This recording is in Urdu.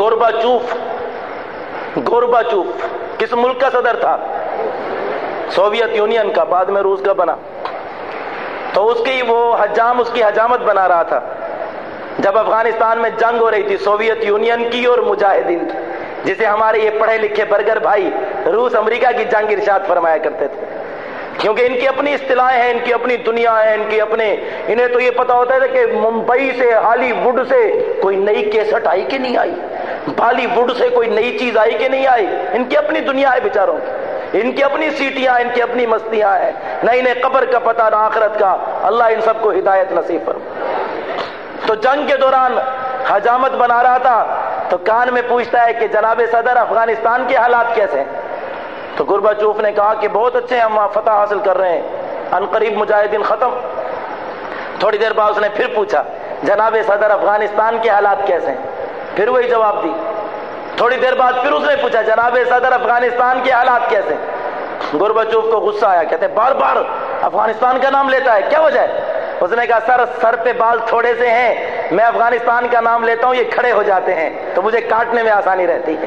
گوربا چوف گوربا چوف، کس ملک کا صدر تھا؟ سوویت یونین کا، بعد میں روس کا بنا۔ تو اس کی وہ حجام، اس کی حجامت بنا رہا تھا۔ جب افغانستان میں جنگ ہو رہی تھی، سوویت یونین کی اور مجاہدین کی، جسے ہمارے یہ پڑھے لکھے برگر بھائی روس، امریکہ کی جنگ ارشاد فرمایا کرتے تھے۔ کیونکہ ان کی اپنی اصطلاحیں ہیں، ان کی اپنی دنیا ہے، ان کی اپنے، انہیں تو یہ پتا ہوتا ہے کہ ممبئی سے، ہالی ووڈ سے کوئی نئی کیسٹ آئی کہ نہیں آئی؟ بالی ووڈ سے کوئی نئی چیز آئی کہ نہیں آئی؟ ان کی اپنی دنیا ہے بیچاروں کی۔ ان کی اپنی سیٹیاں ان کی اپنی مستیاں ہیں۔ نہ انہیں قبر کا پتہ، نہ آخرت کا۔ اللہ ان سب کو ہدایت نصیب فرما تو جنگ کے دوران حجامت بنا رہا تھا، تو کان میں پوچھتا ہے کہ جناب صدر، افغانستان کے حالات کیسے ہیں؟ تو گربا چوف نے کہا کہ بہت اچھے ہم وہاں فتح حاصل کر رہے ہیں۔ ان قریب مجاہدین ختم۔ تھوڑی دیر بعد اس نے پھر پوچھا، جناب صدر، افغانستان کے حالات کیسے ہیں؟ پھر وہی جواب دی۔ تھوڑی دیر بعد پھر اس نے پوچھا، جناب صدر، افغانستان کے حالات کیسے؟ گربچوف کو غصہ آیا، کہتے ہیں، بار بار افغانستان کا نام لیتا ہے، کیا وجہ ہے؟ اس نے کہا، سر سر پہ بال تھوڑے سے ہیں، میں افغانستان کا نام لیتا ہوں، یہ کھڑے ہو جاتے ہیں، تو مجھے کاٹنے میں آسانی رہتی ہے۔